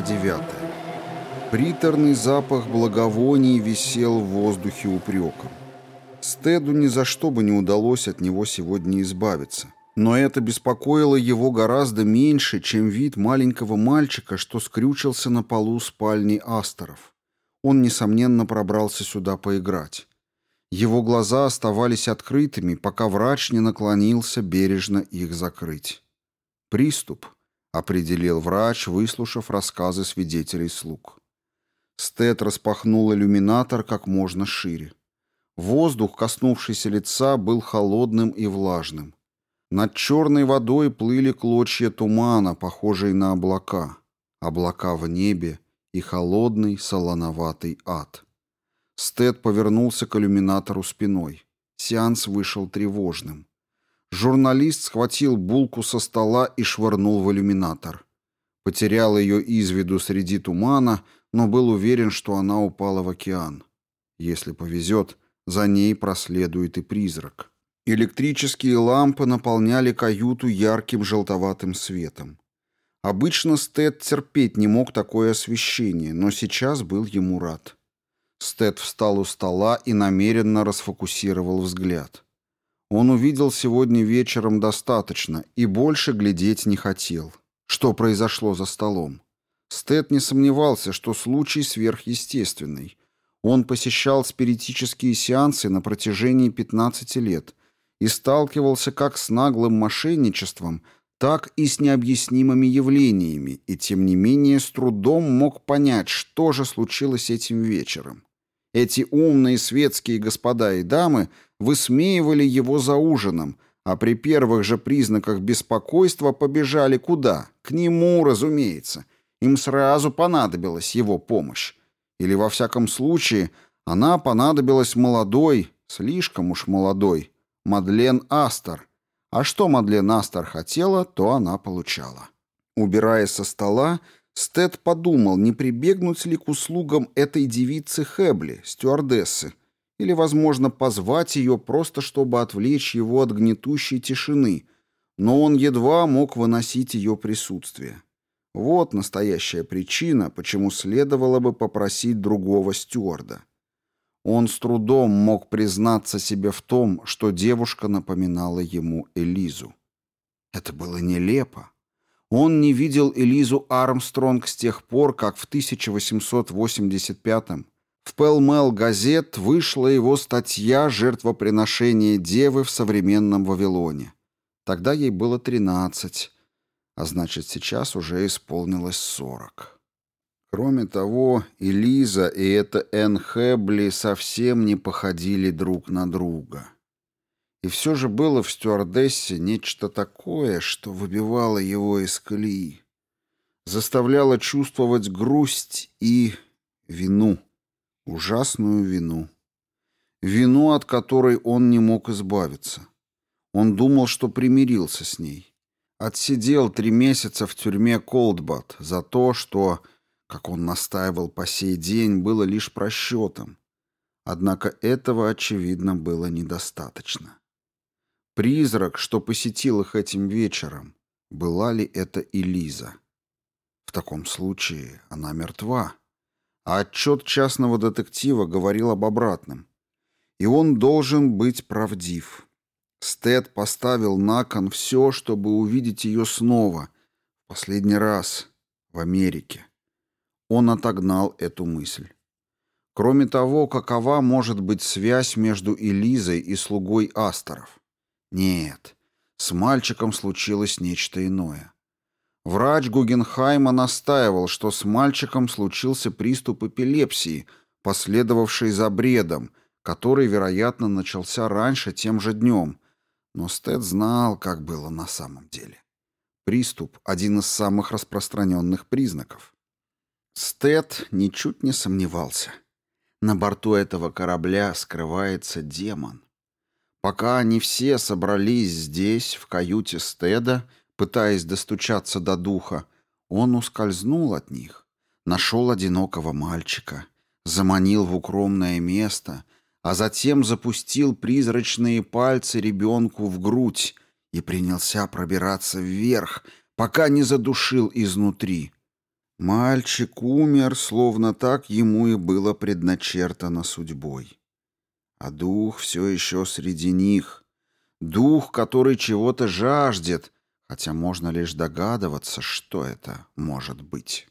9. Приторный запах благовоний висел в воздухе упреком. Стеду ни за что бы не удалось от него сегодня избавиться. Но это беспокоило его гораздо меньше, чем вид маленького мальчика, что скрючился на полу спальни Асторов. Он, несомненно, пробрался сюда поиграть. Его глаза оставались открытыми, пока врач не наклонился бережно их закрыть. Приступ — определил врач, выслушав рассказы свидетелей слуг. Стед распахнул иллюминатор как можно шире. Воздух, коснувшийся лица, был холодным и влажным. Над черной водой плыли клочья тумана, похожие на облака. Облака в небе и холодный солоноватый ад. Стед повернулся к иллюминатору спиной. Сеанс вышел тревожным. Журналист схватил булку со стола и швырнул в иллюминатор. Потерял ее из виду среди тумана, но был уверен, что она упала в океан. Если повезет, за ней проследует и призрак. Электрические лампы наполняли каюту ярким желтоватым светом. Обычно Стэд терпеть не мог такое освещение, но сейчас был ему рад. Стэд встал у стола и намеренно расфокусировал взгляд. Он увидел сегодня вечером достаточно и больше глядеть не хотел. Что произошло за столом? Стэд не сомневался, что случай сверхъестественный. Он посещал спиритические сеансы на протяжении 15 лет и сталкивался как с наглым мошенничеством, так и с необъяснимыми явлениями, и тем не менее с трудом мог понять, что же случилось этим вечером. Эти умные светские господа и дамы высмеивали его за ужином, а при первых же признаках беспокойства побежали куда? К нему, разумеется. Им сразу понадобилась его помощь. Или, во всяком случае, она понадобилась молодой, слишком уж молодой, Мадлен Астер. А что Мадлен Астер хотела, то она получала. Убирая со стола, Стэд подумал, не прибегнуть ли к услугам этой девицы Хэбли, стюардессы, или, возможно, позвать ее просто, чтобы отвлечь его от гнетущей тишины, но он едва мог выносить ее присутствие. Вот настоящая причина, почему следовало бы попросить другого стюарда. Он с трудом мог признаться себе в том, что девушка напоминала ему Элизу. Это было нелепо. Он не видел Элизу Армстронг с тех пор, как в 1885 в Пэлмэл газет вышла его статья «Жертвоприношение девы в современном Вавилоне». Тогда ей было 13, а значит, сейчас уже исполнилось 40. Кроме того, Элиза и эта Энн Хэбли совсем не походили друг на друга. И все же было в стюардессе нечто такое, что выбивало его из колеи, заставляло чувствовать грусть и вину, ужасную вину. Вину, от которой он не мог избавиться. Он думал, что примирился с ней. Отсидел три месяца в тюрьме Колдбат за то, что, как он настаивал по сей день, было лишь просчетом. Однако этого, очевидно, было недостаточно. Призрак, что посетил их этим вечером, была ли это Элиза? В таком случае она мертва. А отчет частного детектива говорил об обратном. И он должен быть правдив. Стед поставил на кон все, чтобы увидеть ее снова. Последний раз. В Америке. Он отогнал эту мысль. Кроме того, какова может быть связь между Элизой и слугой Асторов? Нет, с мальчиком случилось нечто иное. Врач Гугенхайма настаивал, что с мальчиком случился приступ эпилепсии, последовавший за бредом, который, вероятно, начался раньше тем же днем. Но Стэд знал, как было на самом деле. Приступ – один из самых распространенных признаков. Стэд ничуть не сомневался. На борту этого корабля скрывается демон – Пока они все собрались здесь, в каюте Стеда, пытаясь достучаться до духа, он ускользнул от них, нашел одинокого мальчика, заманил в укромное место, а затем запустил призрачные пальцы ребенку в грудь и принялся пробираться вверх, пока не задушил изнутри. Мальчик умер, словно так ему и было предначертано судьбой а дух все еще среди них. Дух, который чего-то жаждет, хотя можно лишь догадываться, что это может быть.